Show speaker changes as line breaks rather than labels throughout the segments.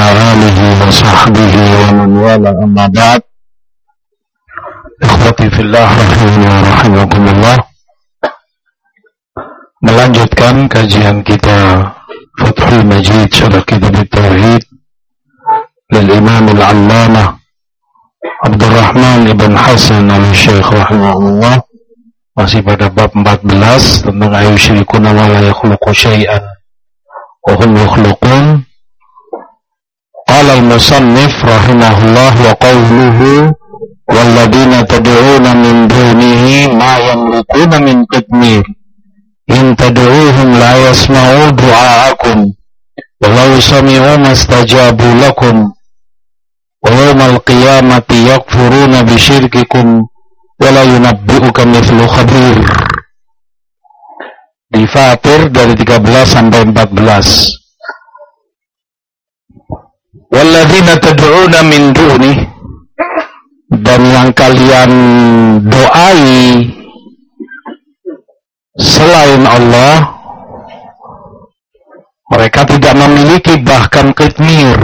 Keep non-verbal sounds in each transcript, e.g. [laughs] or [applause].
آله وصحبه ومن والاه أما بعد Ikhwati fillah rahimahullah rahimakumullah Melanjutkan kajian kita Fathul Majid Syarah Kitab Tauhid Lil Imam Al-Allamah Abdurrahman Ibn Hasan Al-Syeikh rahimahullah Masih pada bab 14 Tentang ayu syirikuna wa la yakhluqu syai'an Wa hum yakhluqun Qala al-musannif rahimahullah wa qawluhu والذين تدعون من دونه ما يملكون من قطمير إن تدعوهم لا يسمعوا دعاءكم ولو سمعوا ما استجابوا لكم ويوم القيامة يكفرون بشرككم ولا ينبئك مثل خبير di Fatir dari 13 sampai 14 Walladzina tad'una min duni. Dan yang kalian doai selain Allah mereka tidak memiliki bahkan kitmir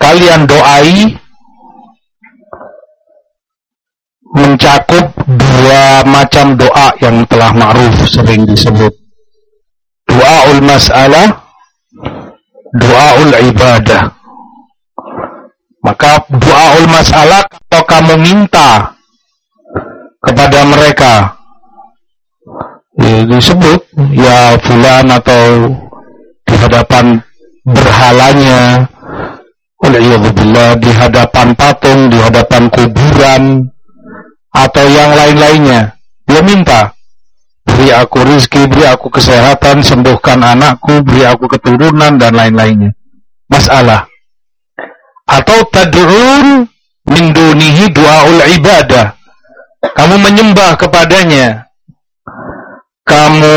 kalian doai mencakup dua macam doa yang telah ma'ruf sering disebut. Doaul mas'alah doaul ibadah. Maka doaul masalah kalau kamu minta kepada mereka. Ya, disebut ya fulan atau di hadapan berhalanya. Oleh billah di hadapan patung, di hadapan kuburan atau yang lain-lainnya. Dia minta beri aku rizki, beri aku kesehatan, sembuhkan anakku, beri aku keturunan dan lain-lainnya. Masalah atau tad'un min dunihi du'aul ibadah. Kamu menyembah kepadanya. Kamu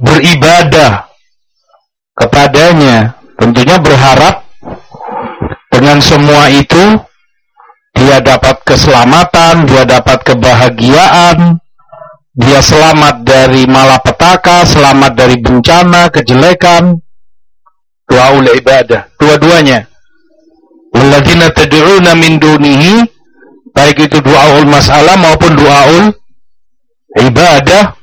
beribadah kepadanya. Tentunya berharap dengan semua itu dia dapat keselamatan, dia dapat kebahagiaan, dia selamat dari malapetaka, selamat dari bencana, kejelekan, doaul ibadah, dua-duanya. Walladzina tad'una min dunihi baik itu doaul masalah maupun doaul ibadah.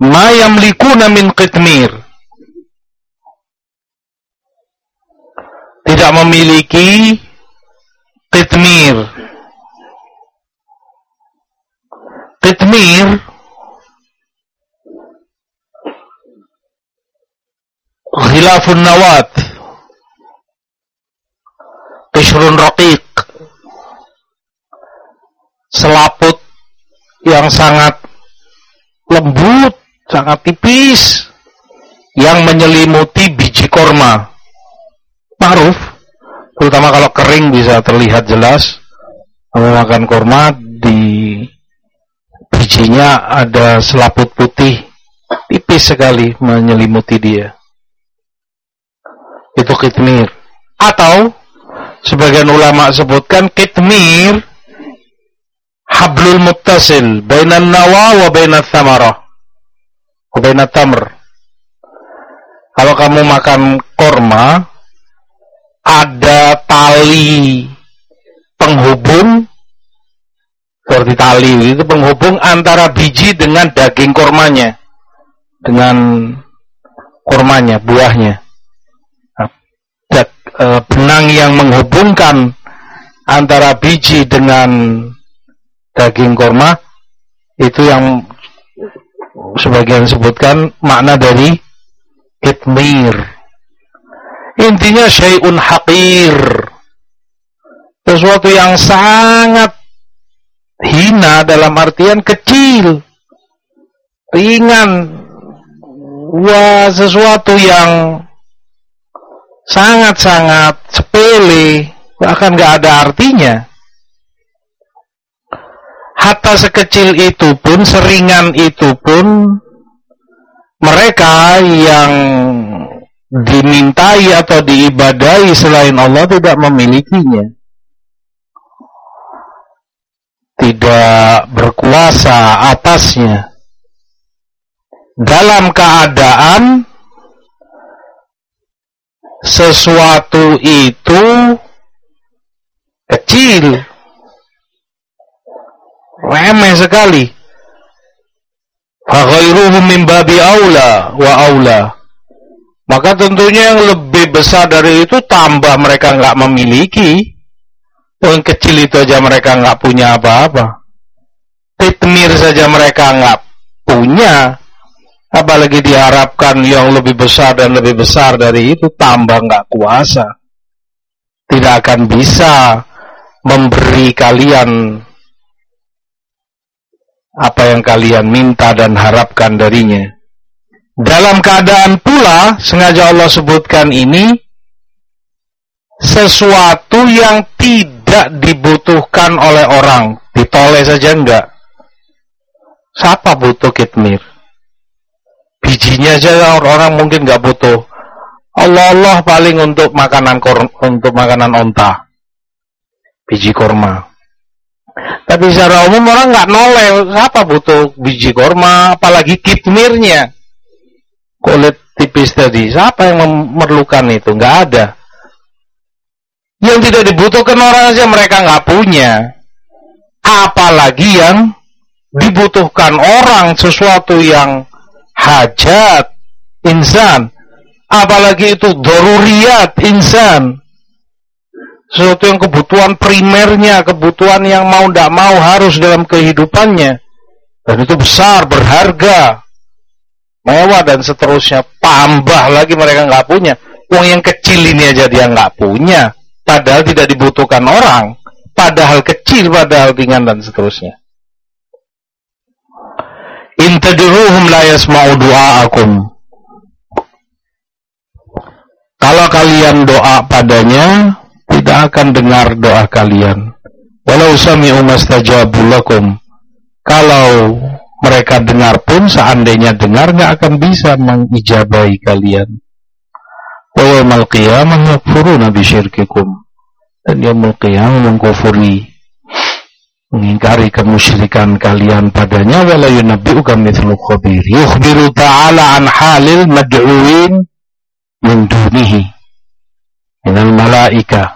Ma yamlikuna min qitmir. Tidak memiliki qitmir qitmir khilafun nawat Bishrun Raqiq selaput yang sangat lembut, sangat tipis yang menyelimuti biji korma. Ma'ruf, terutama kalau kering bisa terlihat jelas. Kamu makan korma bijinya ada selaput putih tipis sekali menyelimuti dia. Itu kitmir. Atau sebagian ulama sebutkan kitmir hablul muttasil bainan nawa wa bainat thamarah wa bainat tamr kalau kamu makan korma ada tali penghubung seperti tali. Itu penghubung antara biji dengan daging kormanya. Dengan kormanya buahnya. E, benang yang menghubungkan antara biji dengan daging korma itu yang sebagian sebutkan makna dari itmir. Intinya syai'un haqir. Sesuatu yang sangat hina dalam artian kecil ringan wah sesuatu yang sangat-sangat sepele, bahkan gak ada artinya. Hatta sekecil itu pun, seringan itu pun, mereka yang dimintai atau diibadai selain Allah tidak memilikinya. Tidak berkuasa atasnya. Dalam keadaan sesuatu itu kecil, remeh sekali. Faghairuhum min babi aula wa aula. Maka tentunya yang lebih besar dari itu tambah mereka nggak memiliki. Yang kecil itu aja mereka nggak punya apa-apa. Pitmir saja mereka nggak punya. Apalagi diharapkan yang lebih besar dan lebih besar dari itu tambah nggak kuasa. Tidak akan bisa memberi kalian apa yang kalian minta dan harapkan darinya. Dalam keadaan pula, sengaja Allah sebutkan ini, sesuatu yang tidak dibutuhkan oleh orang. Ditoleh saja enggak. Siapa butuh kitmir? Bijinya saja orang mungkin enggak butuh. Allah Allah paling untuk makanan untuk makanan onta. Biji korma. Tapi secara umum orang nggak noleh, siapa butuh biji korma, apalagi kitmirnya. Kulit tipis tadi, siapa yang memerlukan itu? Nggak ada. Yang tidak dibutuhkan orang saja mereka nggak punya. Apalagi yang dibutuhkan orang sesuatu yang hajat insan. Apalagi itu doruriat insan sesuatu yang kebutuhan primernya, kebutuhan yang mau tidak mau harus dalam kehidupannya. Dan itu besar, berharga, mewah dan seterusnya. Tambah lagi mereka nggak punya. Uang yang kecil ini aja dia nggak punya. Padahal tidak dibutuhkan orang. Padahal kecil, padahal ringan dan seterusnya. Intadruhum la yasma'u du'aakum. Kalau kalian doa padanya, tidak akan dengar doa kalian. Walau sami'u mastajabu lakum. Kalau mereka dengar pun seandainya dengar nggak akan bisa mengijabahi kalian. Wa yawmal qiyamah yakfuruna bisyirkikum. Dan yaumul qiyamah mengkufuri mengingkari kemusyrikan kalian padanya wala yunabbi'uka mithlu khabir yukhbiru ta'ala an halil mad'uin min dunihi minal malaika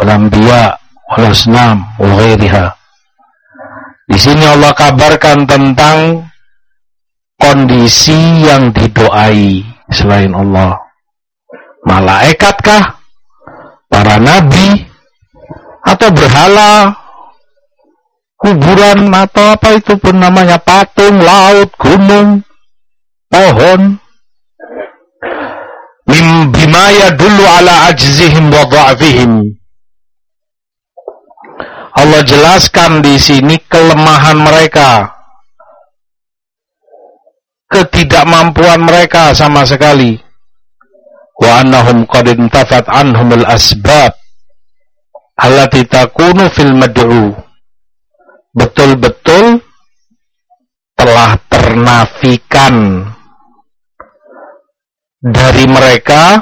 wal-anbiya wal-asnam wa ghairiha. Di sini Allah kabarkan tentang kondisi yang didoai selain Allah. Malaikatkah? Para nabi? Atau berhala? Kuburan atau apa itu pun namanya patung, laut, gunung, pohon. Mim bima dulu ala ajzihim wa dha'fihim Allah jelaskan di sini kelemahan mereka, ketidakmampuan mereka sama sekali. Wa annahum qad intafat anhumul asbab allati takunu fil mad'u. Betul-betul telah ternafikan dari mereka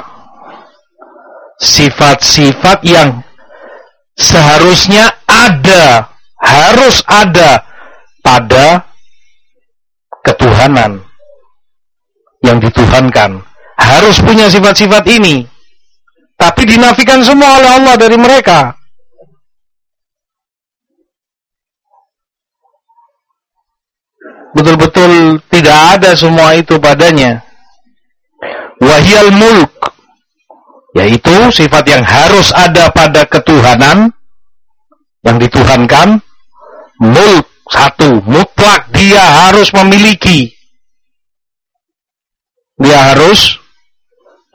sifat-sifat yang seharusnya ada, harus ada pada ketuhanan yang dituhankan. Harus punya sifat-sifat ini. Tapi dinafikan semua oleh Allah dari mereka. Betul-betul tidak ada semua itu padanya. Wahyal mulk yaitu sifat yang harus ada pada ketuhanan yang dituhankan mulk satu mutlak dia harus memiliki dia harus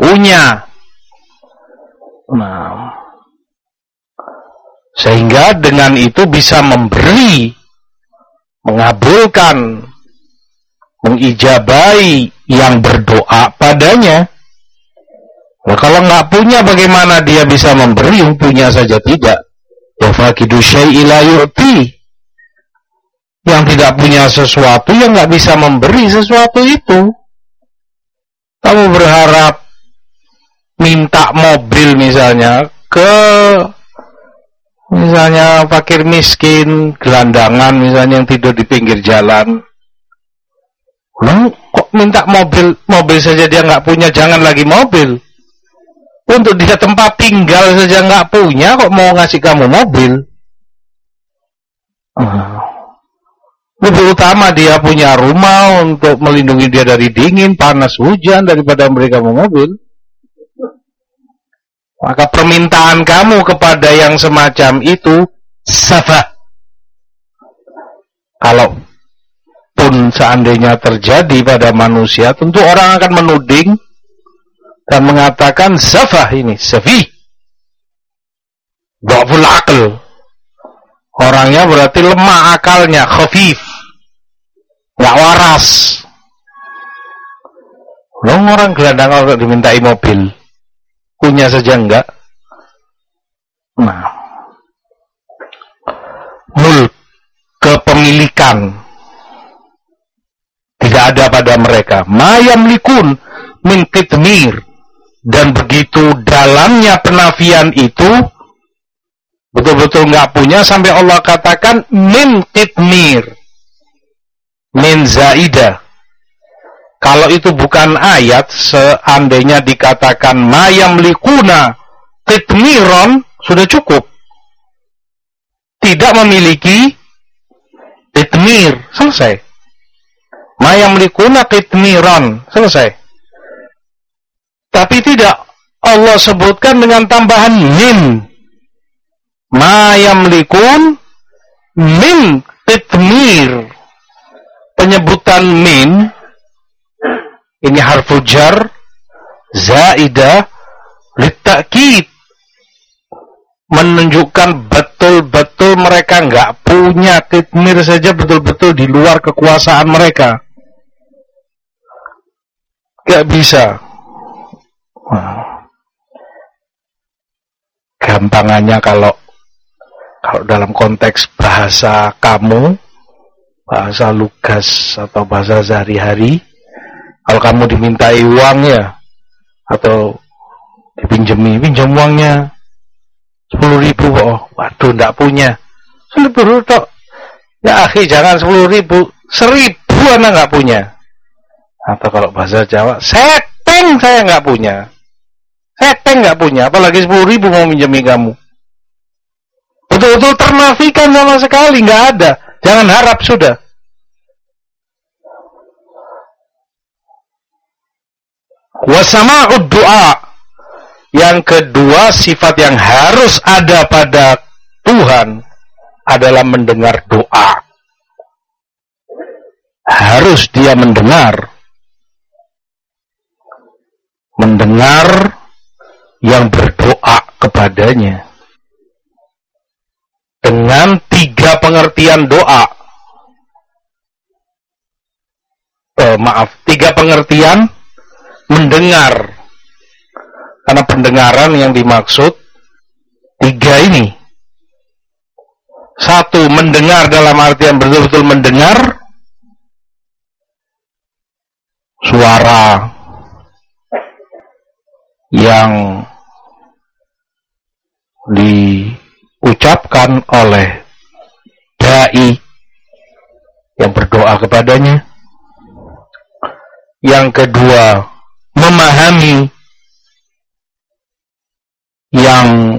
punya nah sehingga dengan itu bisa memberi mengabulkan mengijabai yang berdoa padanya Nah, kalau nggak punya bagaimana dia bisa memberi yang punya saja tidak? Wafakidu. Yang tidak punya sesuatu yang nggak bisa memberi sesuatu itu. Kamu berharap minta mobil misalnya ke misalnya fakir miskin, gelandangan misalnya yang tidur di pinggir jalan. Kok minta mobil mobil saja dia nggak punya, jangan lagi mobil Untuk dia tempat tinggal saja nggak punya, kok mau ngasih kamu mobil? Ah. Lebih utama dia punya rumah untuk melindungi dia dari dingin, panas, hujan daripada mereka mau mobil. Maka permintaan kamu kepada yang semacam itu safa. Kalau pun seandainya terjadi pada manusia, tentu orang akan menuding dan mengatakan safa ini, safi. Dhaful akal. Orangnya berarti lemah akalnya, khafif nggak waras. Lo orang gelandang kalau dimintai mobil, punya saja enggak. Nah, nul kepemilikan tidak ada pada mereka. Mayam likun min kitmir dan begitu dalamnya penafian itu betul-betul nggak punya sampai Allah katakan min kitmir min zaida. Kalau itu bukan ayat, seandainya dikatakan mayam likuna titmiron, sudah cukup. Tidak memiliki titmir, selesai. Mayam likuna titmiron, selesai. Tapi tidak, Allah sebutkan dengan tambahan min. Mayam likun min titmir penyebutan min ini harfu jar zaidah litakid. Menunjukkan betul-betul mereka nggak punya kitmir saja betul-betul di luar kekuasaan mereka. Nggak bisa. Gampangannya kalau kalau dalam konteks bahasa kamu bahasa lugas atau bahasa sehari-hari kalau kamu dimintai uang ya atau dipinjemi pinjam uangnya. Sepuluh ribu oh waduh ndak punya. Sepuluh ribu ya akhi jangan sepuluh ribu. Seribu anak nggak punya. Atau kalau bahasa Jawa seteng saya nggak punya. Seteng nggak punya apalagi sepuluh ribu mau minjemi kamu. Betul-betul ternafikan sama sekali nggak ada. Jangan harap sudah. Wasama'ud doa. Yang kedua sifat yang harus ada pada Tuhan adalah mendengar doa. Harus dia mendengar. Mendengar yang berdoa kepadanya dengan tiga pengertian doa. Oh, maaf, tiga pengertian mendengar. Karena pendengaran yang dimaksud tiga ini. Satu, mendengar dalam artian betul-betul mendengar suara yang di diucapkan oleh dai yang berdoa kepadanya. Yang kedua, memahami yang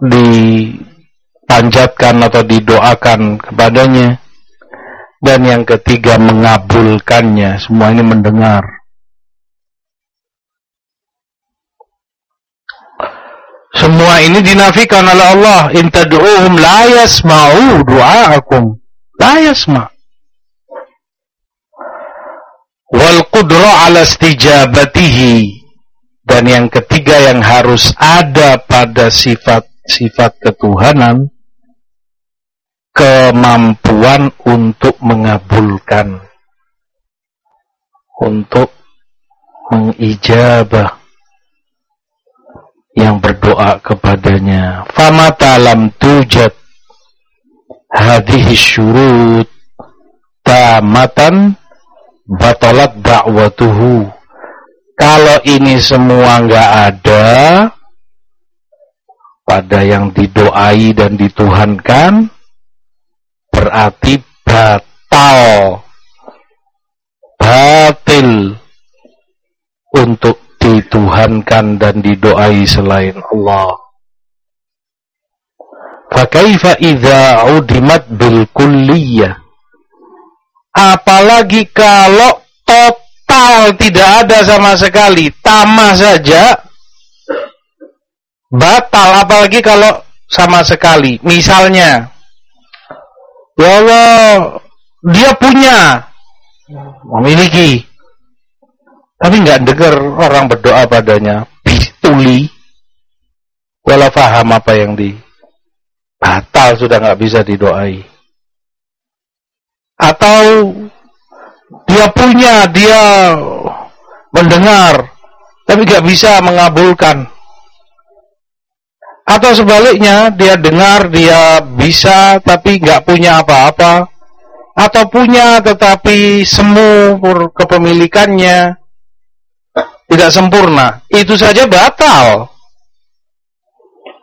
dipanjatkan atau didoakan kepadanya. Dan yang ketiga, mengabulkannya. Semua ini mendengar. Semua ini dinafikan oleh Allah. In tad'uhum la yasma'u du'aakum. La yasma'. Wal qudra ala istijabatihi. Dan yang ketiga yang harus ada pada sifat-sifat ketuhanan. Kemampuan untuk mengabulkan. Untuk mengijabah yang berdoa kepadanya. Famata lam tujad hadhihi syurut tamatan batalat da'watuhu. Kalau ini semua nggak ada pada yang didoai dan dituhankan, berarti batal, batil untuk dituhankan dan didoai selain Allah. Fakaifa idza udimat bil kulliyah. Apalagi kalau total tidak ada sama sekali, tamah saja batal apalagi kalau sama sekali. Misalnya, ya Allah, dia punya, memiliki, tapi nggak dengar orang berdoa padanya, bistuli, walau faham apa yang di batal sudah nggak bisa didoai. Atau dia punya, dia mendengar, tapi nggak bisa mengabulkan. Atau sebaliknya, dia dengar, dia bisa, tapi nggak punya apa-apa. Atau punya, tetapi semu kepemilikannya tidak sempurna. Itu saja batal.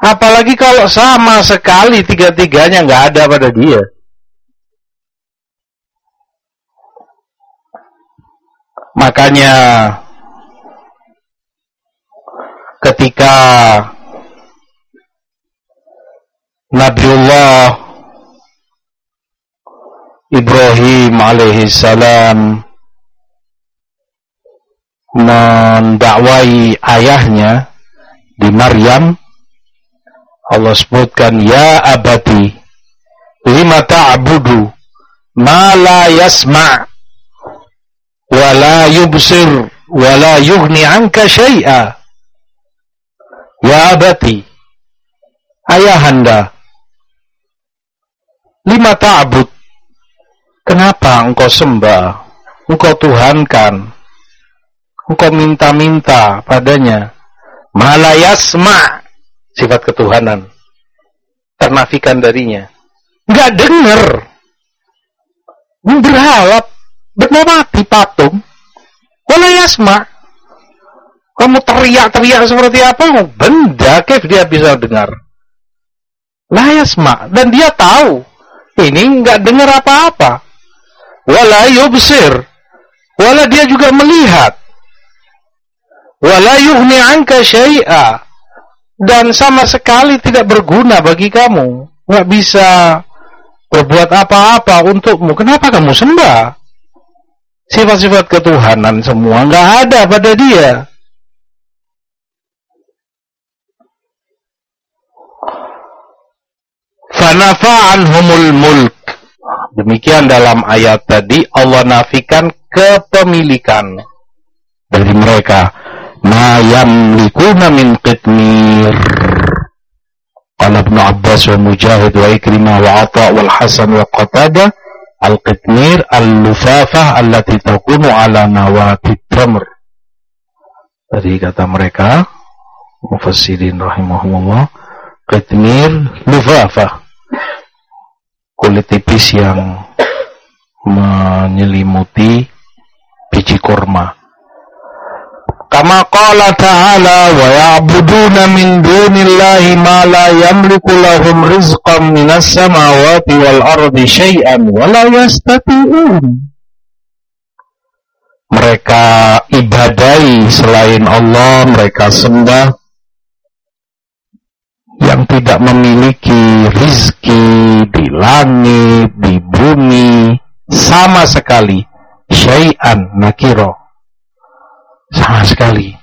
Apalagi kalau sama sekali tiga-tiganya nggak ada pada dia. Makanya ketika Nabiullah Ibrahim alaihissalam mendakwai ayahnya di Maryam Allah sebutkan ya abadi lima ta'budu ma la yasma' wa la yubsir wa la yughni anka syai'a. Ya abati ayahanda lima ta'bud. Kenapa engkau sembah engkau tuhankan engkau minta-minta padanya? Malayasma sifat ketuhanan. Ternafikan darinya. Nggak dengar. Berhalap bernama mati patung wala yasma kamu teriak-teriak seperti apa benda kef dia bisa dengar la yasma dan dia tahu ini nggak dengar apa-apa wala yubsir wala dia juga melihat wala yuhni anka syai'a dan sama sekali tidak berguna bagi kamu. Nggak bisa berbuat apa-apa untukmu. Kenapa kamu sembah? Sifat-sifat ketuhanan semua nggak ada pada dia. Fanafa'an humul mulk. Demikian dalam ayat tadi Allah nafikan kepemilikan dari mereka ma yamlikuna min qitmir qala ibn Abbas wa Mujahid wa Ikrimah wa Atha wal Hasan wa Qatada al-qitmir al-lufafah allati takunu ala nawati tamr. Tadi kata mereka mufassirin rahimahumullah qitmir lufafah kulit tipis yang menyelimuti biji kurma Kama qala ta'ala wa ya'buduna min dunillahi ma la yamliku lahum rizqan minas samawati wal wa la yastati'un. Mereka ibadai selain Allah, mereka sembah yang tidak memiliki rizki di langit, di bumi, sama sekali. Syai'an nakiro sama sekali.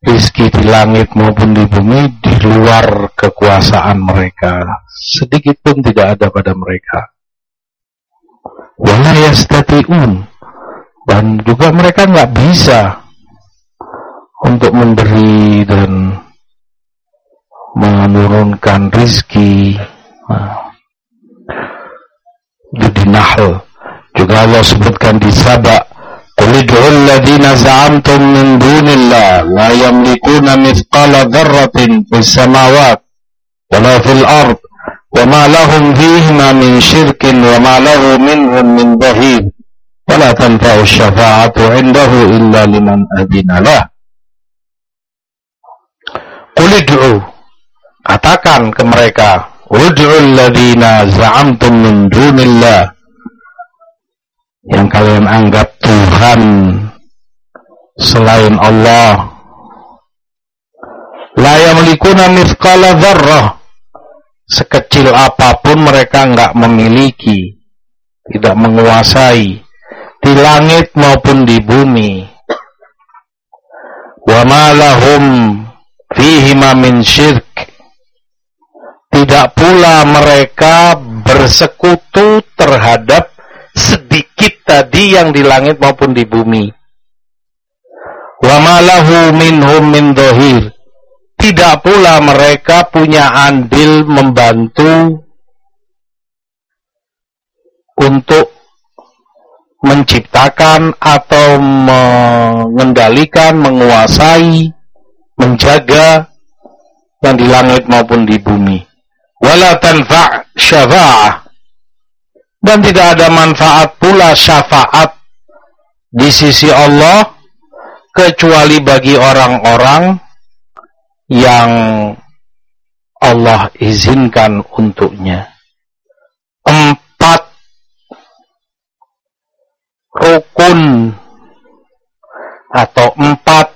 Rizki di langit maupun di bumi di luar kekuasaan mereka. Sedikit pun tidak ada pada mereka. Wala. Dan juga mereka nggak bisa untuk memberi dan menurunkan rizki. Nah, jadi nahl. Juga Allah sebutkan di Sabah ادعوا الذين زعمتم من دون الله لا يملكون مثقال ذرة في السماوات ولا في الأرض وما لهم فيهما من شرك وما له منهم من ظهير ولا تنفع الشفاعة عنده إلا لمن أذن له. قل ادعوا. katakan ke mereka ud'u alladhina za'amtum min dunillah yang kalian anggap Tuhan selain Allah La yamlikuna mithqala dzarrah. Sekecil apa pun mereka nggak memiliki, tidak menguasai di langit maupun di bumi. Wa ma lahum fihi min syirk. Tidak pula mereka bersekutu terhadap sedikit tadi yang di langit maupun di bumi. Wa ma lahu minhum min dohir tidak pula mereka punya andil membantu untuk menciptakan atau mengendalikan, menguasai, menjaga yang di langit maupun di bumi. Wala tanfa' syafa'ah. Dan tidak ada manfaat pula syafaat di sisi Allah kecuali bagi orang-orang yang Allah izinkan untuknya. Empat rukun atau empat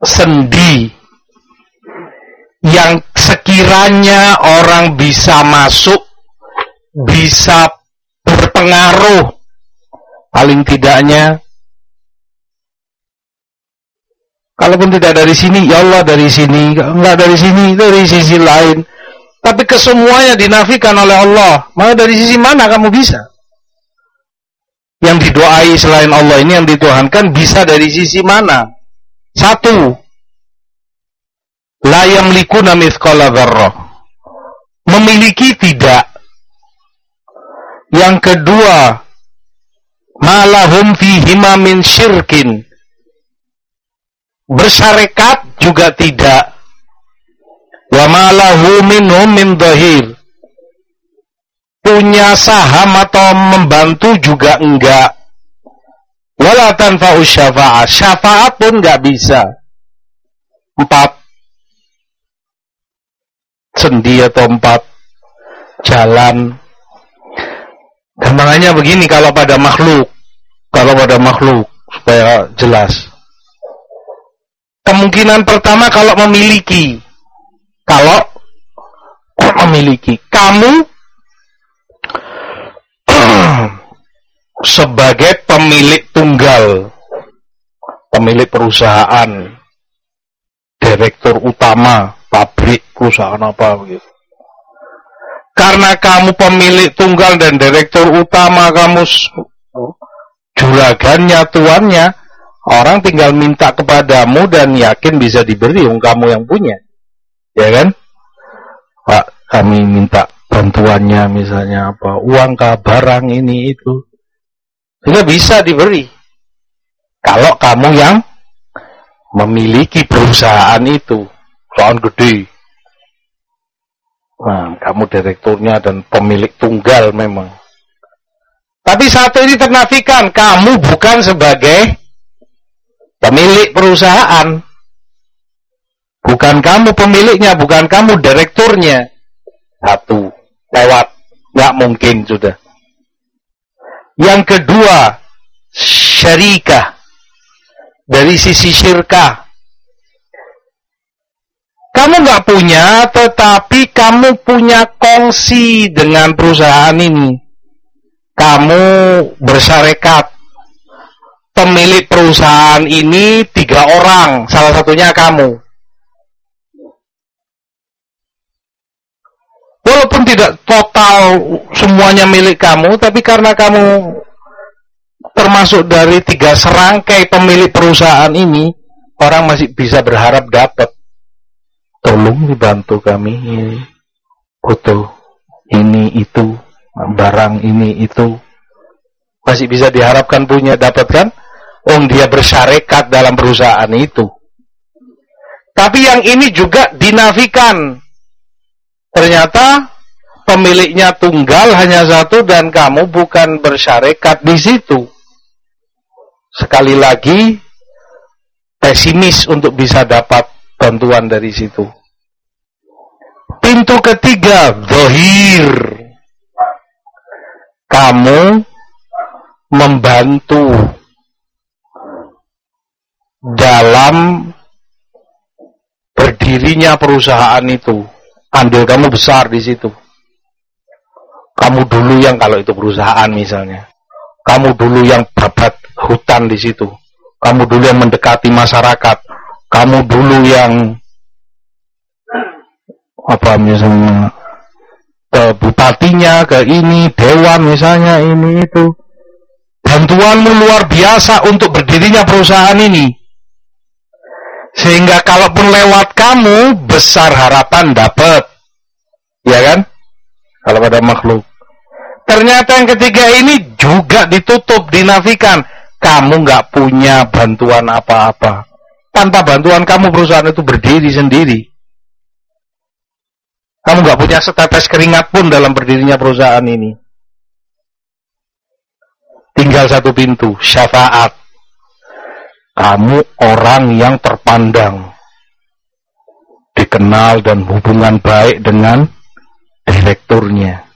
sendi yang sekiranya orang bisa masuk, bisa berpengaruh, paling tidaknya Kalaupun tidak dari sini, ya Allah dari sini. Enggak dari sini, dari sisi lain. Tapi kesemuanya dinafikan oleh Allah. Maka dari sisi mana kamu bisa? Yang didoai selain Allah ini yang dituhankan bisa dari sisi mana? Satu. La yamlikuna mithqala dzarrah. Memiliki tidak. Yang kedua, malahum fihima min syirkin. Bersyarikat juga tidak. Wa malahu minhum min dhahir. Punya saham atau membantu juga enggak. Wala tanfa'u syafa'ah syafaat pun enggak bisa. Empat. Sendi atau empat. Jalan gampangannya begini kalau pada makhluk kalau pada makhluk supaya jelas Kemungkinan pertama kalau memiliki. Kalau [clears throat] memiliki. Kamu [clears throat] sebagai pemilik tunggal, pemilik perusahaan, direktur utama, pabrik, perusahaan apa begitu. Karena kamu pemilik tunggal dan direktur utama, kamu juragannya, tuannya, Orang tinggal minta kepadamu dan yakin bisa diberi, um kamu yang punya. Ya kan? Pak, kami minta bantuannya misalnya apa, uang kah, barang ini itu. Sehingga bisa diberi. Kalau kamu yang memiliki perusahaan itu, perusahaan gede. Nah, kamu direkturnya dan pemilik tunggal memang. Tapi satu ini ternafikan, kamu bukan sebagai pemilik perusahaan. Bukan kamu pemiliknya, bukan kamu direkturnya. Satu, lewat. Nggak mungkin sudah. Yang kedua, syarikah. Dari sisi syirkah. Kamu nggak punya, tetapi kamu punya kongsi dengan perusahaan ini. Kamu bersyarikat pemilik perusahaan ini tiga orang, salah satunya kamu. Walaupun tidak total semuanya milik kamu, tapi karena kamu termasuk dari tiga serangkai pemilik perusahaan ini, orang masih bisa berharap dapat. Tolong dibantu kami foto ini itu, barang ini itu, masih bisa diharapkan punya dapatkan Om dia bersyarikat dalam perusahaan itu. Tapi yang ini juga dinafikan. Ternyata pemiliknya tunggal hanya satu dan kamu bukan bersyarikat di situ. Sekali lagi pesimis untuk bisa dapat bantuan dari situ. Pintu ketiga, zohir. Kamu membantu dalam berdirinya perusahaan itu. Andil kamu besar di situ. Kamu dulu yang kalau itu perusahaan misalnya. Kamu dulu yang babat hutan di situ. Kamu dulu yang mendekati masyarakat. Kamu dulu yang apa misalnya ke bupatinya, ke ini, dewan misalnya ini itu. Bantuanmu luar biasa untuk berdirinya perusahaan ini. Sehingga kalaupun lewat kamu, besar harapan dapat. Ya kan? Kalau pada makhluk. Ternyata yang ketiga ini juga ditutup, dinafikan. Kamu nggak punya bantuan apa-apa. Tanpa bantuan kamu perusahaan itu berdiri sendiri. Kamu nggak punya setetes keringat pun dalam berdirinya perusahaan ini. Tinggal satu pintu, syafaat kamu orang yang terpandang, dikenal dan hubungan baik dengan direkturnya.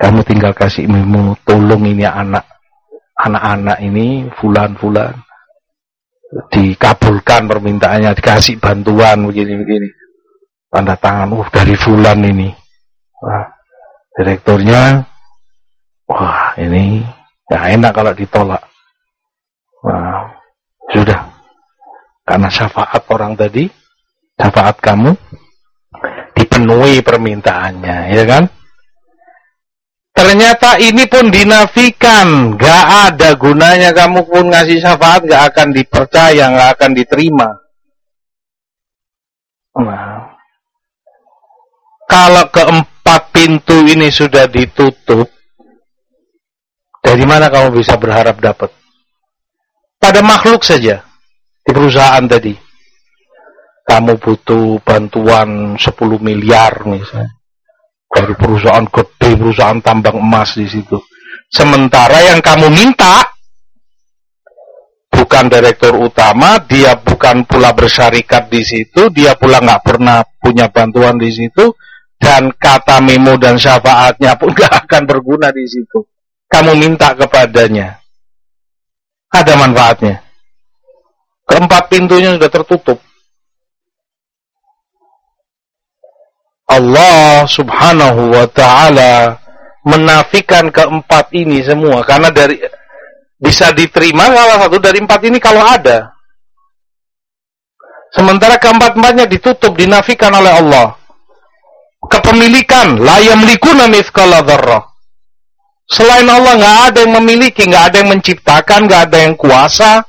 Kamu tinggal kasih memo, tolong ini anak, anak-anak ini fulan-fulan dikabulkan permintaannya, dikasih bantuan begini-begini. Tanda tangan, uh dari fulan ini. Wah, direkturnya, wah ini ya enak kalau ditolak. Wah, sudah. Karena syafaat orang tadi, syafaat kamu, dipenuhi permintaannya, ya kan? Ternyata ini pun dinafikan, gak ada gunanya kamu pun ngasih syafaat, gak akan dipercaya, gak akan diterima. Nah, kalau keempat pintu ini sudah ditutup, dari mana kamu bisa berharap dapat? pada makhluk saja di perusahaan tadi. Kamu butuh bantuan 10 miliar misalnya. Dari perusahaan gede, perusahaan tambang emas di situ. Sementara yang kamu minta bukan direktur utama, dia bukan pula bersyarikat di situ, dia pula nggak pernah punya bantuan di situ, dan kata memo dan syafaatnya pun [laughs] nggak akan berguna di situ. Kamu minta kepadanya ada manfaatnya. Keempat pintunya sudah tertutup. Allah subhanahu wa ta'ala menafikan keempat ini semua. Karena dari bisa diterima salah satu dari empat ini kalau ada. Sementara keempat-empatnya ditutup, dinafikan oleh Allah. Kepemilikan, la yamlikuna mithqala dzarrah. Selain Allah nggak ada yang memiliki, nggak ada yang menciptakan, nggak ada yang kuasa.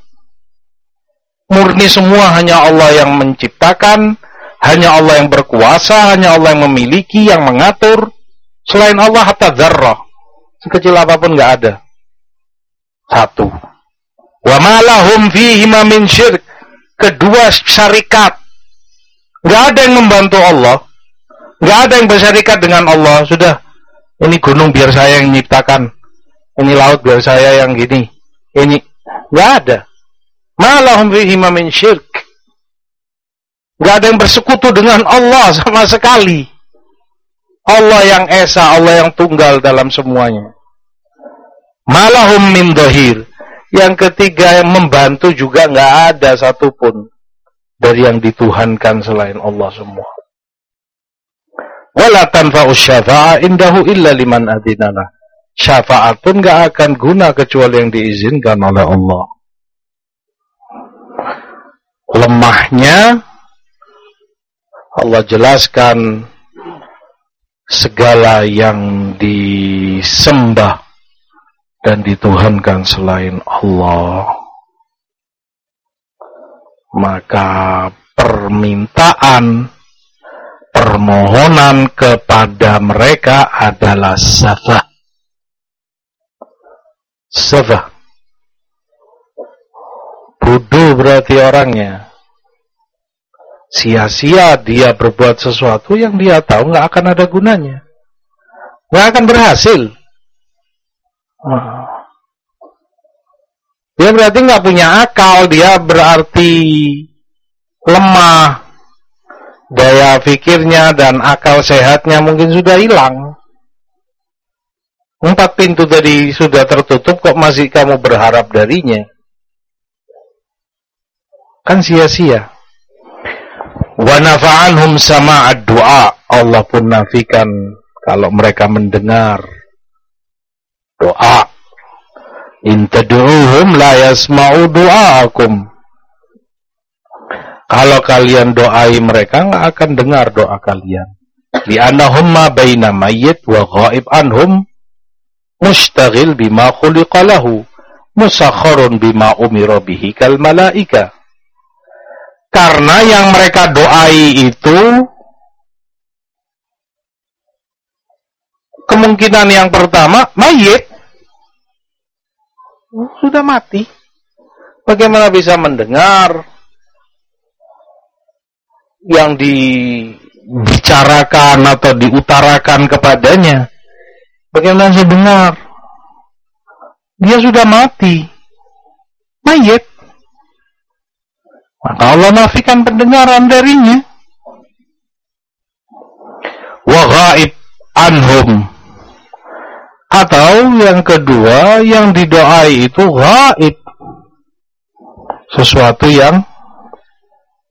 Murni semua hanya Allah yang menciptakan, hanya Allah yang berkuasa, hanya Allah yang memiliki, yang mengatur. Selain Allah hatta zarrah. Sekecil apa pun nggak ada. Satu. Wa malahum min syirk. Kedua syarikat. Nggak ada yang membantu Allah. Nggak ada yang bersyarikat dengan Allah. Sudah ini gunung biar saya yang nyiptakan. Ini laut biar saya yang gini. Ini nggak ada. Malahum fihi min syirk. Nggak ada yang bersekutu dengan Allah sama sekali. Allah yang esa, Allah yang tunggal dalam semuanya. Malahum min dohir. Yang ketiga yang membantu juga nggak ada satupun dari yang dituhankan selain Allah semua wala tanfa'us syafa'a indahu illa liman adinalah. Syafaat pun gak akan guna kecuali yang diizinkan oleh Allah. Lemahnya Allah jelaskan segala yang disembah dan dituhankan selain Allah. Maka permintaan permohonan kepada mereka adalah safah. Safah. Bodoh berarti orangnya. Sia-sia dia berbuat sesuatu yang dia tahu nggak akan ada gunanya. Nggak akan berhasil. Dia berarti nggak punya akal, dia berarti lemah, daya pikirnya dan akal sehatnya mungkin sudah hilang. Empat pintu tadi sudah tertutup kok masih kamu berharap darinya? Kan sia-sia. Wa nafa'anhum sama doa. Allah pun nafikan kalau mereka mendengar doa. In tad'uhum la yasma'u du'aakum. Kalau kalian doai mereka nggak akan dengar doa kalian. Li'annahum ma baina mayyit wa ghaib anhum mustaghil bima khuliqa lahu musakharun bima umira bihi kal malaika. Karena yang mereka doai itu kemungkinan yang pertama mayit sudah mati. Bagaimana bisa mendengar yang dibicarakan atau diutarakan kepadanya? Bagaimana saya dengar? Dia sudah mati. Mayit. Maka Allah nafikan pendengaran darinya. Wa ghaib anhum atau yang kedua, yang didoai itu gaib. Sesuatu yang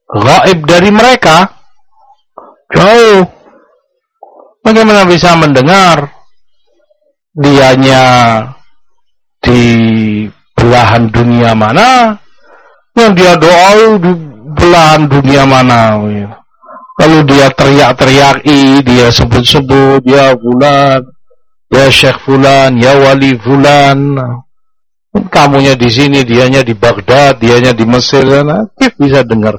gaib dari mereka. Jauh. Bagaimana bisa mendengar? Dianya di belahan dunia mana? Yang dia doa di belahan dunia mana? Lalu dia teriak-teriaki, dia sebut-sebut, dia bulan ya Syekh Fulan, ya Wali Fulan. Kamunya di sini, dianya di Baghdad, dianya di Mesir, aktif bisa dengar.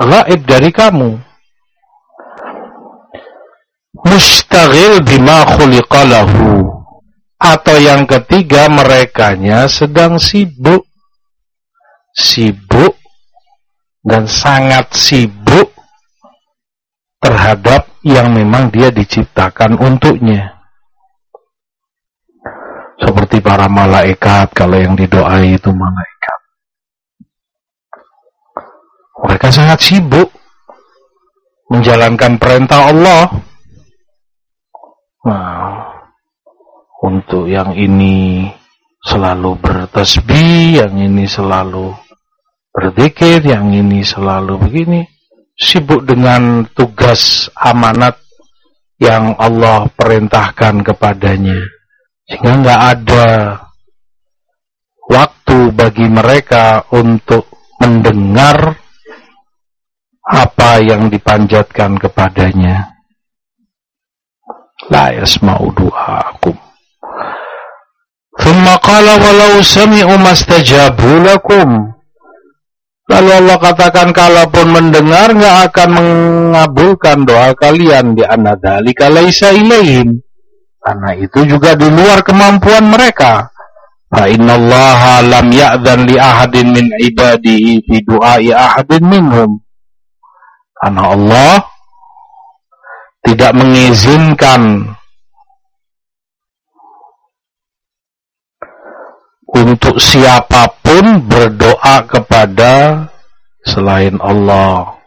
Gaib dari kamu. Mustaghil bima khuliqalahu. Atau yang ketiga, merekanya sedang sibuk. Sibuk dan sangat sibuk terhadap yang memang dia diciptakan untuknya. Seperti para malaikat, kalau yang didoai itu malaikat. Mereka sangat sibuk menjalankan perintah Allah. Nah, untuk yang ini selalu bertasbih, yang ini selalu berzikir, yang ini selalu begini sibuk dengan tugas amanat yang Allah perintahkan kepadanya. Sehingga nggak ada waktu bagi mereka untuk mendengar apa yang dipanjatkan kepadanya. La yasma'u du'akum. Thumma qala walau sami'u mastajabu lakum. Lalu Allah katakan kalaupun mendengar nggak akan mengabulkan doa kalian di anadzalika laisa ilaihim. Karena itu juga di luar kemampuan mereka. Fa innallaha lam ya'dzan li ahadin min ibadihi fi du'ai ahadin minhum. Karena Allah tidak mengizinkan untuk siapa pun berdoa kepada selain Allah.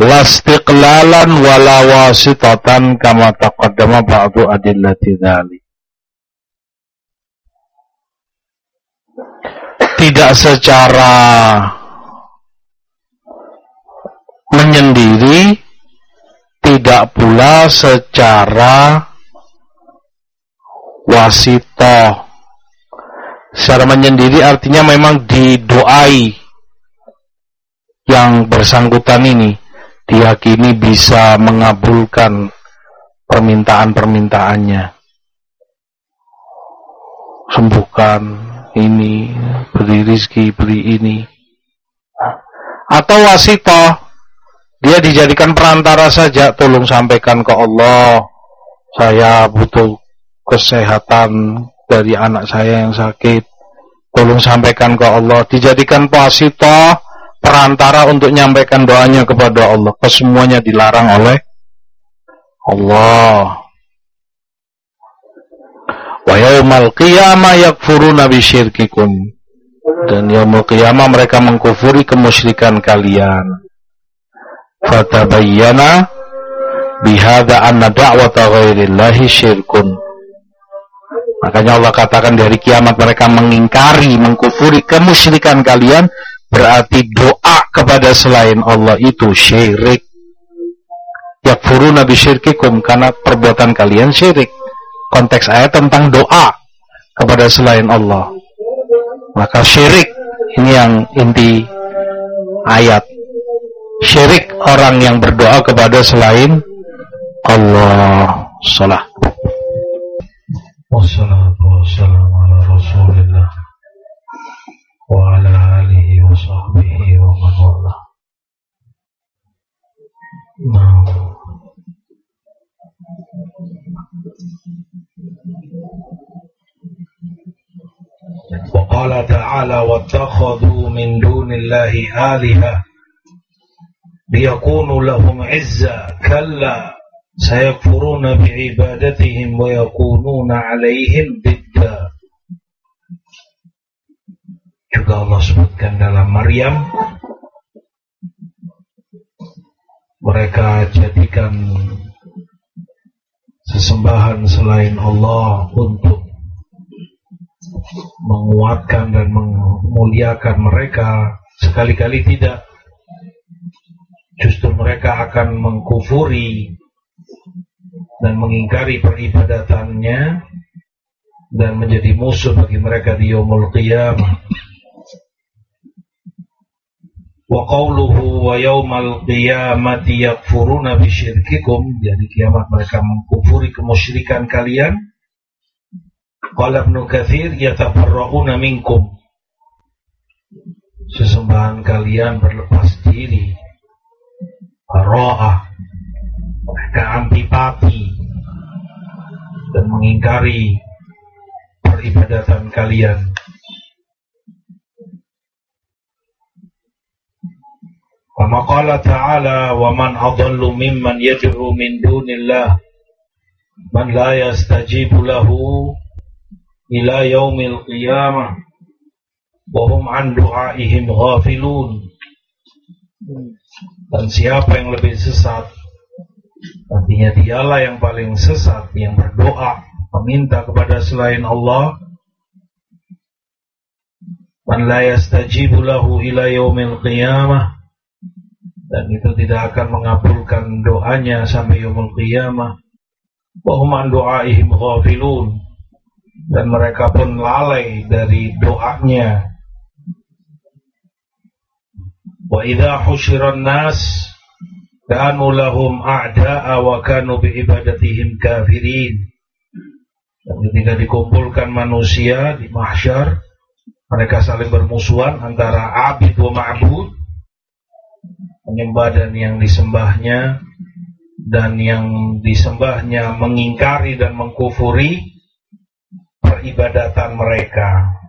Lastiqlalan wala wasitatan kama taqaddama ba'du adillati dzalik. Tidak secara menyendiri, tidak pula secara wasitoh secara menyendiri artinya memang didoai yang bersangkutan ini. Diyakini bisa mengabulkan permintaan-permintaannya. Sembuhkan ini beri rizki beri ini. Atau wasitoh dia dijadikan perantara saja tolong sampaikan ke Allah. Saya butuh kesehatan dari anak saya yang sakit. Tolong sampaikan ke Allah. Dijadikan pasito perantara untuk menyampaikan doanya kepada Allah. Kesemuanya dilarang oleh Allah. Wa yaumal qiyamah yakfuruna bisyirkikum. Dan yaumul qiyamah mereka mengkufuri kemusyrikan kalian. Fatabayyana bihada anna da'wata ghairillahi syirkun. Makanya Allah katakan dari kiamat mereka mengingkari, mengkufuri kemusyrikan kalian berarti doa kepada selain Allah itu syirik. Yakfuruna bisyirkikum karena perbuatan kalian syirik. Konteks ayat tentang doa kepada selain Allah. Maka syirik ini yang inti ayat. Syirik orang yang berdoa kepada selain Allah. Salah.
والصلاة والسلام على رسول الله وعلى آله وصحبه ومن والاه. نعم. وقال تعالى واتخذوا من دون الله آلهة ليكونوا لهم عزة كلا bi'ibadatihim wa yakununa 'alaihim didda juga Allah sebutkan dalam Maryam mereka jadikan sesembahan selain Allah untuk menguatkan dan memuliakan mereka. Sekali-kali tidak justru mereka akan mengkufuri dan mengingkari peribadatannya dan menjadi musuh bagi mereka di yaumul qiyamah. Wa qawluhu wa yaumal qiyamati yakfuruna bisyirkikum jadi kiamat mereka mengkufuri kemusyrikan kalian. Qala Ibnu Katsir yatafarrauna minkum. Sesembahan kalian berlepas diri. Bara'ah mereka antipati dan mengingkari peribadatan kalian. Wa qala ta'ala wa man adallu mimman yad'u min dunillah man la yastajibu lahu ila yaumil qiyamah wa hum an du'aihim ghafilun. Dan siapa yang lebih sesat Artinya dialah yang paling sesat yang berdoa meminta kepada selain Allah. Man la yastajibu lahu ila yaumil qiyamah dan itu tidak akan mengabulkan doanya sampai yaumul qiyamah. Wa du'aihim ghafilun dan mereka pun lalai dari doanya. Wa idza husyiran nas kanu lahum a'da'a wa kanu bi'ibadatihim kafirin. Dan ketika dikumpulkan manusia di mahsyar, mereka saling bermusuhan antara abid wa ma'bud, menyembah dan yang disembahnya, dan yang disembahnya mengingkari dan mengkufuri peribadatan mereka.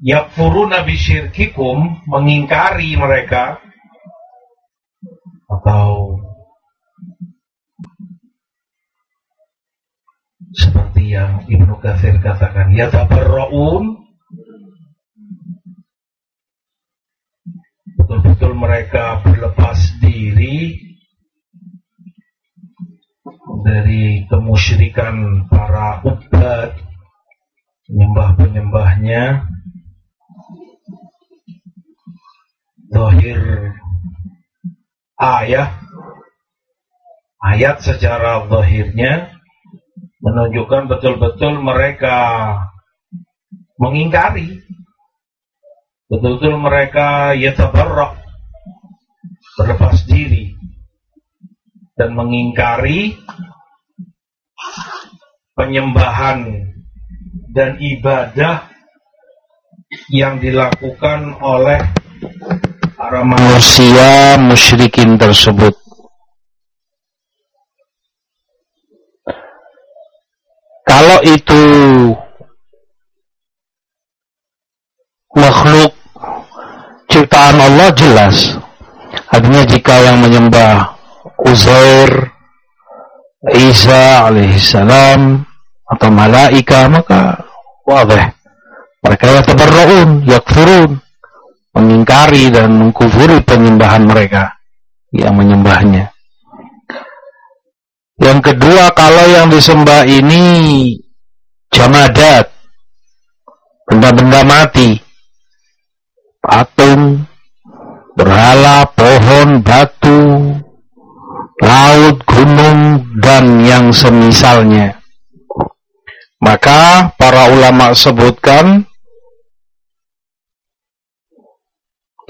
Yakfuruna bisyirkikum mengingkari mereka. Atau seperti yang Ibnu Katsir katakan yatabarraun. Betul-betul mereka berlepas diri dari kemusyrikan para ubat penyembah-penyembahnya zahir ayat ayat secara zahirnya menunjukkan betul-betul mereka mengingkari. Betul-betul mereka yatabarrak berlepas diri dan mengingkari penyembahan dan ibadah yang dilakukan oleh para manusia musyrikin tersebut. Kalau itu makhluk ciptaan Allah jelas. Artinya jika yang menyembah Uzair, Isa alaihissalam atau malaika maka wabah mereka yang tabarra'un, yakfurun mengingkari dan mengkufuri penyembahan mereka yang menyembahnya. Yang kedua, kalau yang disembah ini
jamadat, benda-benda mati, patung, berhala, pohon, batu, laut, gunung, dan yang semisalnya. Maka para ulama sebutkan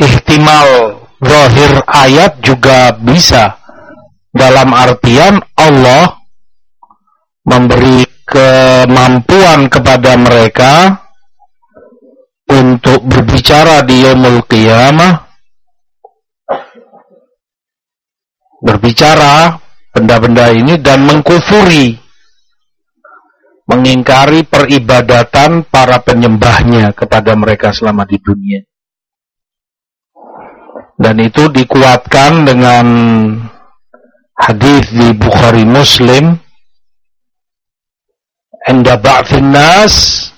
ihtimal zahir ayat juga bisa. Dalam artian Allah memberi kemampuan kepada mereka untuk berbicara di yaumul qiyamah berbicara benda-benda ini dan mengkufuri mengingkari peribadatan para penyembahnya kepada mereka selama di dunia dan itu dikuatkan dengan hadis di Bukhari Muslim. Enda ba'thin nas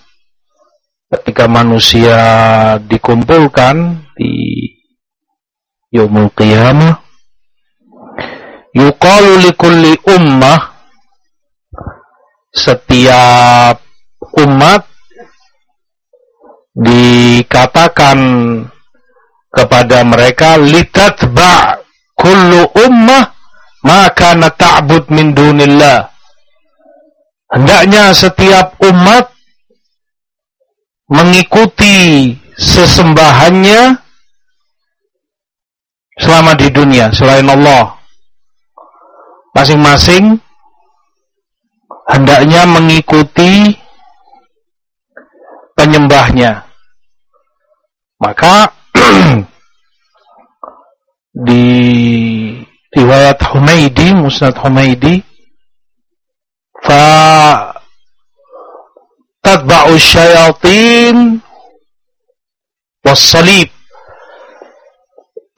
ketika manusia dikumpulkan di yaumul qiyamah yuqalu likulli ummah setiap umat dikatakan kepada mereka litatba kullu ummah maka nata'bud min dunillah. Hendaknya setiap umat mengikuti sesembahannya selama di dunia selain Allah. Masing-masing hendaknya mengikuti penyembahnya. Maka [clears throat] di riwayat Humaidi, Musnad Humaidi, fa tatba'u syayatin wassalib.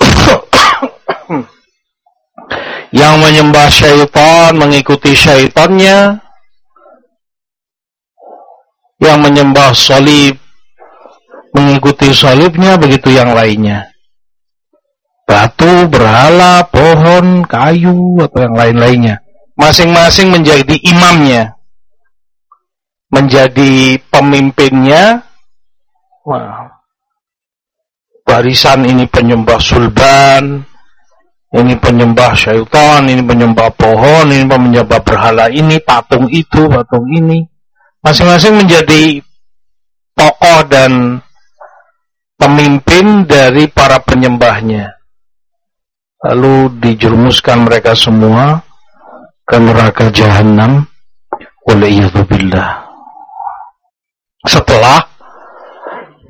[clears throat] Yang menyembah syaitan mengikuti syaitannya. Yang menyembah salib mengikuti salibnya begitu yang lainnya. Batu, berhala, pohon, kayu atau yang lain-lainnya. Masing-masing menjadi imamnya. Menjadi pemimpinnya. Wah. Barisan ini penyembah sulban, ini penyembah syaitan, ini penyembah pohon, ini penyembah berhala ini, patung itu, patung ini. Masing-masing menjadi tokoh dan pemimpin dari para penyembahnya. Lalu dijerumuskan mereka semua ke neraka jahanam oleh billah. Setelah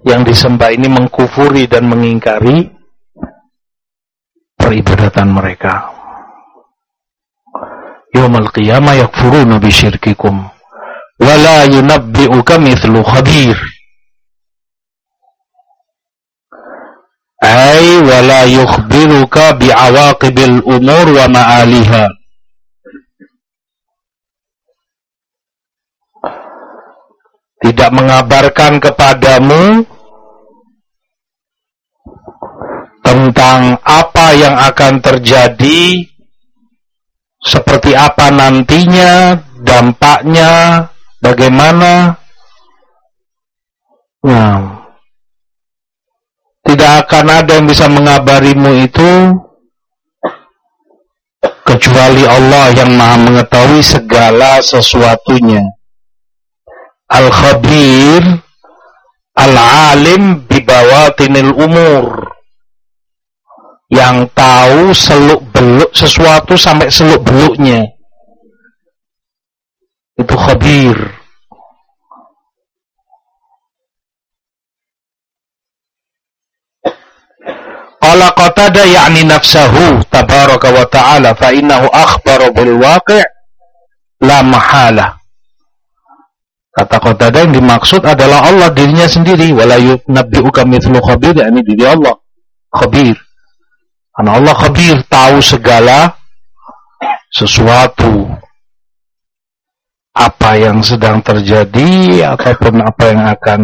yang disembah ini mengkufuri dan mengingkari peribadatan mereka. Yawmal qiyamah yakfuruna bisyirkikum wa la yunabbi'uka mithlu khabir. Ay wala yukhbiruka bi'awaqibil umur wa ma'aliha. Tidak mengabarkan kepadamu tentang apa yang akan terjadi seperti apa nantinya dampaknya bagaimana. Nah tidak akan ada yang bisa mengabarimu itu kecuali Allah yang maha mengetahui segala sesuatunya. Al-Khabir Al-Alim bibawatinil umur. Yang tahu seluk beluk sesuatu sampai seluk beluknya. Itu khabir Qala Qatada yakni nafsahu tabaraka wa ta'ala fa innahu akhbara bil waqi' la mahala. Kata Qatada yang dimaksud adalah Allah dirinya sendiri wala yunabbi'uka mithlu khabir yakni diri Allah khabir. Karena Allah khabir tahu segala sesuatu apa yang sedang terjadi ataupun apa yang akan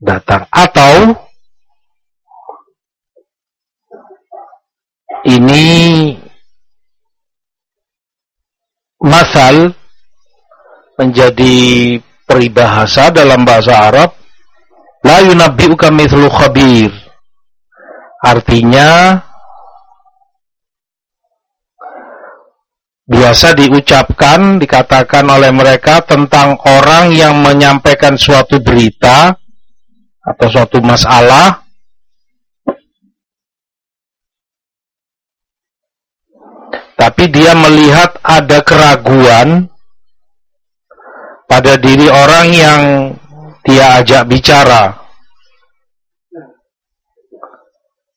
datang atau ini masal menjadi peribahasa dalam bahasa Arab la yunabbi'uka mithlu khabir. Artinya biasa diucapkan, dikatakan oleh mereka tentang orang yang menyampaikan suatu berita atau suatu masalah tapi dia melihat ada keraguan pada diri orang yang dia ajak bicara.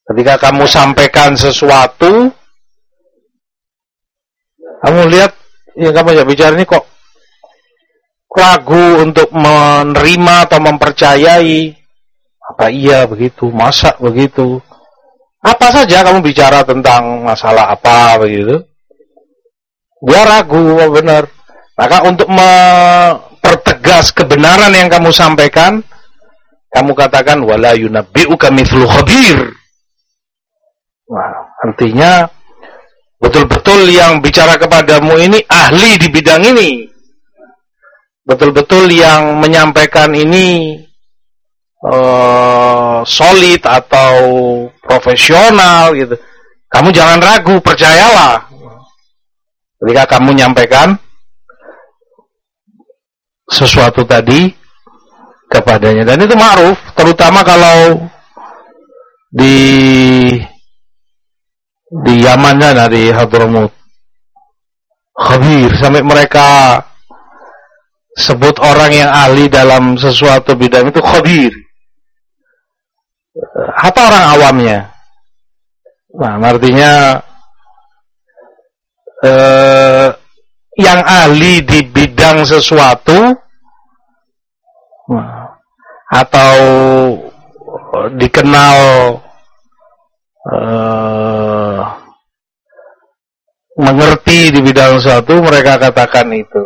Ketika kamu sampaikan sesuatu, kamu lihat yang kamu ya bicara ini kok ragu untuk menerima atau mempercayai. Apa iya begitu? Masa begitu? Apa saja kamu bicara tentang masalah apa begitu? Dia ragu oh benar. Maka untuk mempertegas kebenaran yang kamu sampaikan, kamu katakan wala yunabbi'uka mithlu khabir. Nah, artinya Betul-betul yang bicara kepadamu ini ahli di bidang ini. Betul-betul yang menyampaikan ini uh, solid atau profesional gitu. Kamu jangan ragu, percayalah. Ketika kamu menyampaikan sesuatu tadi kepadanya. Dan itu ma'ruf, terutama kalau di di Yaman sana di Hadramut khabir sampai mereka sebut orang yang ahli dalam sesuatu bidang itu khabir. Apa orang awamnya? Nah artinya eh, yang ahli di bidang sesuatu atau dikenal uh, mengerti di bidang sesuatu mereka katakan itu.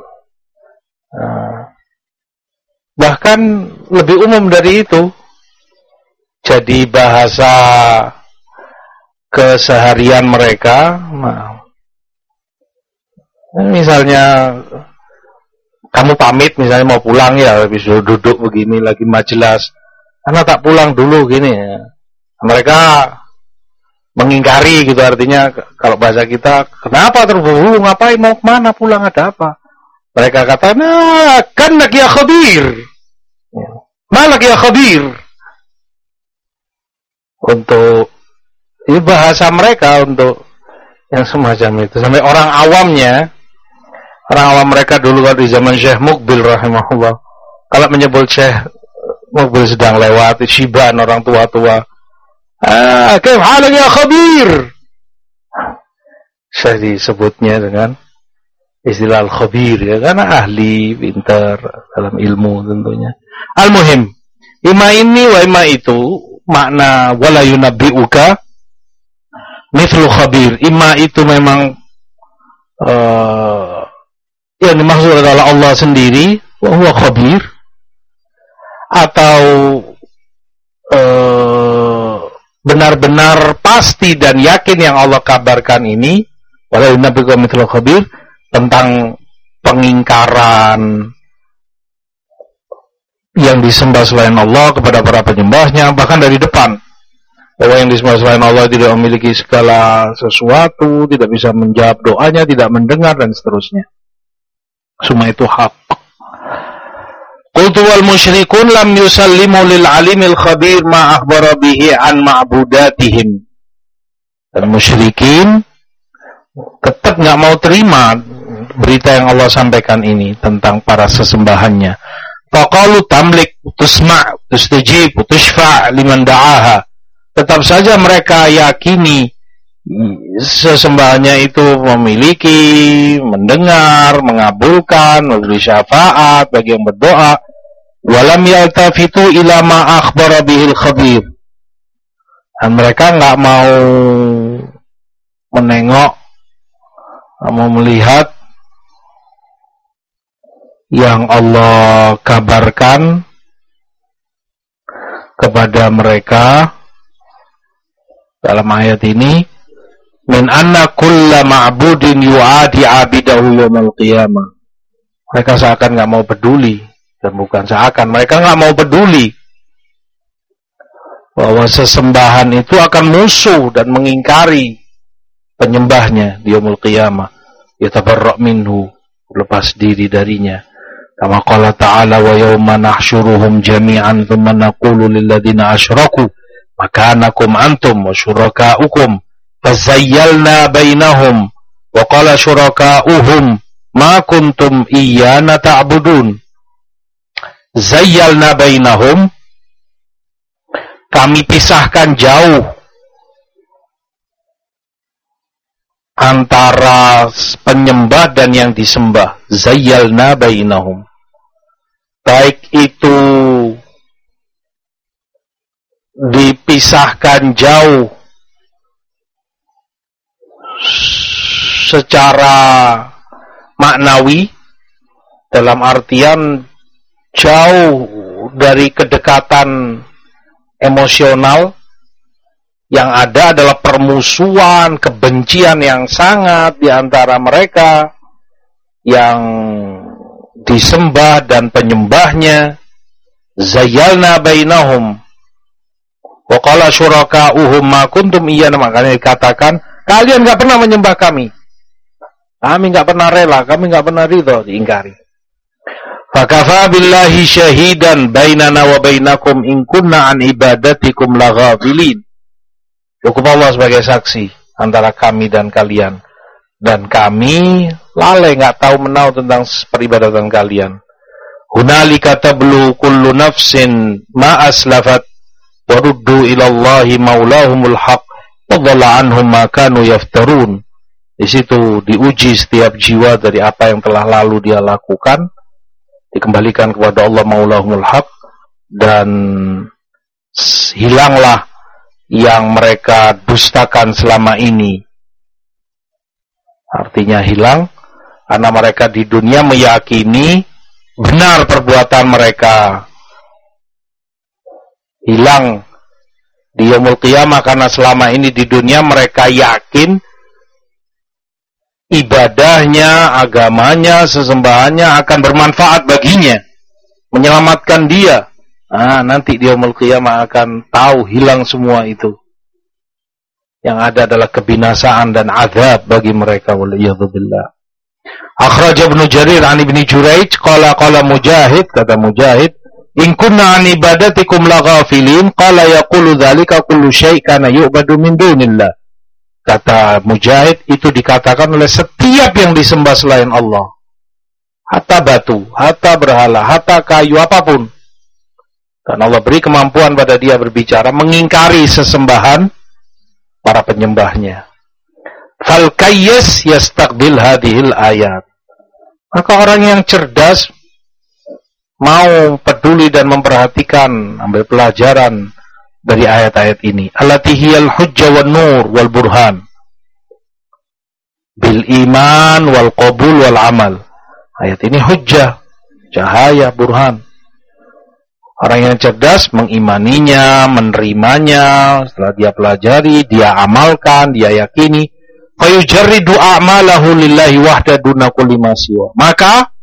Uh, bahkan lebih umum dari itu. Jadi bahasa keseharian mereka nah, misalnya kamu pamit misalnya mau pulang ya habis duduk begini lagi majelas. Karena tak pulang dulu gini ya. mereka mengingkari gitu artinya kalau bahasa kita kenapa terburu ngapain? Mau ke mana? Pulang ada apa? Mereka kata nah kan lagi ya khabir malak ya khabir untuk ini bahasa mereka untuk yang semacam itu. Sampai orang awamnya orang awam mereka dulu kalau di zaman Syekh Mukbil rahimahullah kalau menyebut Syekh Mukbil sedang lewat Shiban orang tua-tua Ah, kaif halak ya khabir? Saya disebutnya dengan istilah al-khabir ya karena ahli, pintar dalam ilmu tentunya. Al-muhim, ima ini wa ima itu makna wala yunabbi'uka mithlu khabir. Ima itu memang uh, yang dimaksud adalah Allah sendiri, wa huwa khabir. Atau uh, benar-benar pasti dan yakin yang Allah kabarkan ini walau nabi khabir tentang pengingkaran yang disembah selain Allah kepada para penyembahnya bahkan dari depan. Bahwa yang disembah selain Allah tidak memiliki segala sesuatu tidak bisa menjawab doanya tidak mendengar dan seterusnya semua itu hak Qultu wal musyrikun lam yusallimu lil alimil khabir ma akhbara bihi an ma'budatihim. Dan musyrikin tetap nggak mau terima berita yang Allah sampaikan ini tentang para sesembahannya. Faqalu tamlik tusma' tustujib tushfa' liman da'aha. Tetap saja mereka yakini sesembahannya itu memiliki, mendengar, mengabulkan, memberi syafaat bagi yang berdoa. Walam yaltafitu ila ma akhbara bihil khabir. Dan mereka nggak mau menengok, mau melihat yang Allah kabarkan kepada mereka dalam ayat ini min anna kulla ma'budin yu'adi abidahu yawmal qiyamah. Mereka seakan nggak mau peduli dan bukan seakan mereka nggak mau peduli. Bahwa sesembahan itu akan musuh dan mengingkari penyembahnya di yaumul qiyamah. Yatabarra' minhu lepas diri darinya. Kama qala ta'ala wa yawma nahsyuruhum jami'an thumma naqulu lil ladzina asyraku makanakum antum wa syurakaukum fazayyalna bainahum wa qala syurakauhum ma kuntum iyyana ta'budun zayyalna bainahum kami pisahkan jauh antara penyembah dan yang disembah. Zayyalna bainahum. Baik itu dipisahkan jauh secara maknawi dalam artian jauh dari kedekatan emosional yang ada adalah permusuhan, kebencian yang sangat di antara mereka yang disembah dan penyembahnya. Zayyalna bainahum. Wa qala syuraka'uhum ma kuntum iyana makanya dikatakan kalian nggak pernah menyembah kami. Kami nggak pernah rela, kami nggak pernah ridho diingkari. Fakafa billahi syahidan bainana wa bainakum in kunna an ibadatikum laghafilin. Cukup Allah sebagai saksi antara kami dan kalian. Dan kami lalai nggak tahu menau tentang peribadatan kalian. Hunalika tablu kullu nafsin ma aslafat wa ruddu ila Allahi maulahumul haq wa dhalla anhum ma kanu yaftarun. Di situ diuji setiap jiwa dari apa yang telah lalu dia lakukan dikembalikan kepada Allah maulahumul haq dan hilanglah yang mereka dustakan selama ini. Artinya hilang karena mereka di dunia meyakini benar perbuatan mereka. Hilang di yaumul qiyamah karena selama ini di dunia mereka yakin ibadahnya, agamanya, sesembahannya akan bermanfaat baginya, menyelamatkan dia. Ah, nanti dia qiyamah akan tahu hilang semua itu. Yang ada adalah kebinasaan dan azab bagi mereka waliyadzubillah. Akhraj Ibnu Jarir an Ibnu Juraij qala qala Mujahid kata Mujahid in kunna an ibadatikum laghafilin qala yaqulu dzalika kullu syai' kana yu'badu min dunillah Kata Mujahid itu dikatakan oleh setiap yang disembah selain Allah. Hatta batu, hatta berhala, hatta kayu, apa pun. Dan Allah beri kemampuan pada dia berbicara, mengingkari sesembahan para penyembahnya. Fal kayyas yastaqbil hadhil ayat. Maka orang yang cerdas mau peduli dan memperhatikan, ambil pelajaran dari ayat-ayat ini. Alatihiyal hujjah wal nur wal burhan. Bil iman wal qabul wal amal. Ayat ini hujjah, cahaya, burhan. Orang yang cerdas mengimaninya, menerimanya, setelah dia pelajari, dia amalkan, dia yakini. Fayujarridu a'malahu lillahi wahda duna kulli Maka,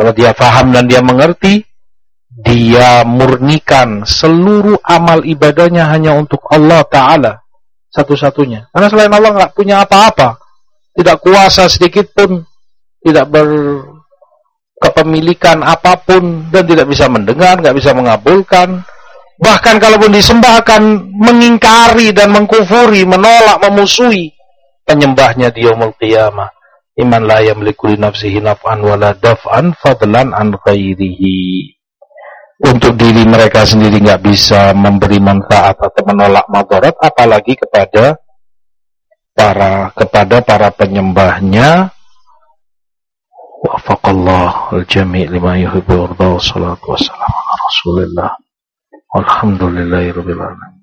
kalau dia faham dan dia mengerti, dia murnikan seluruh amal ibadahnya hanya untuk Allah Ta'ala satu-satunya. Karena selain Allah nggak punya apa-apa, tidak kuasa sedikit pun, tidak berkepemilikan apa pun dan tidak bisa mendengar, nggak bisa mengabulkan. Bahkan kalaupun disembah akan mengingkari dan mengkufuri, menolak, memusuhi penyembahnya di yaumul qiyamah. Iman la yamliku li nafsihi naf'an wala daf'an fadlan an ghairihi. Untuk diri mereka sendiri nggak bisa memberi manfaat atau menolak madarat apalagi kepada para kepada para penyembahnya. Wafaqallah al-jami' lima yuhibbu wa salatu wassalamu ala rasulillah. Walhamdulillahi rabbil alamin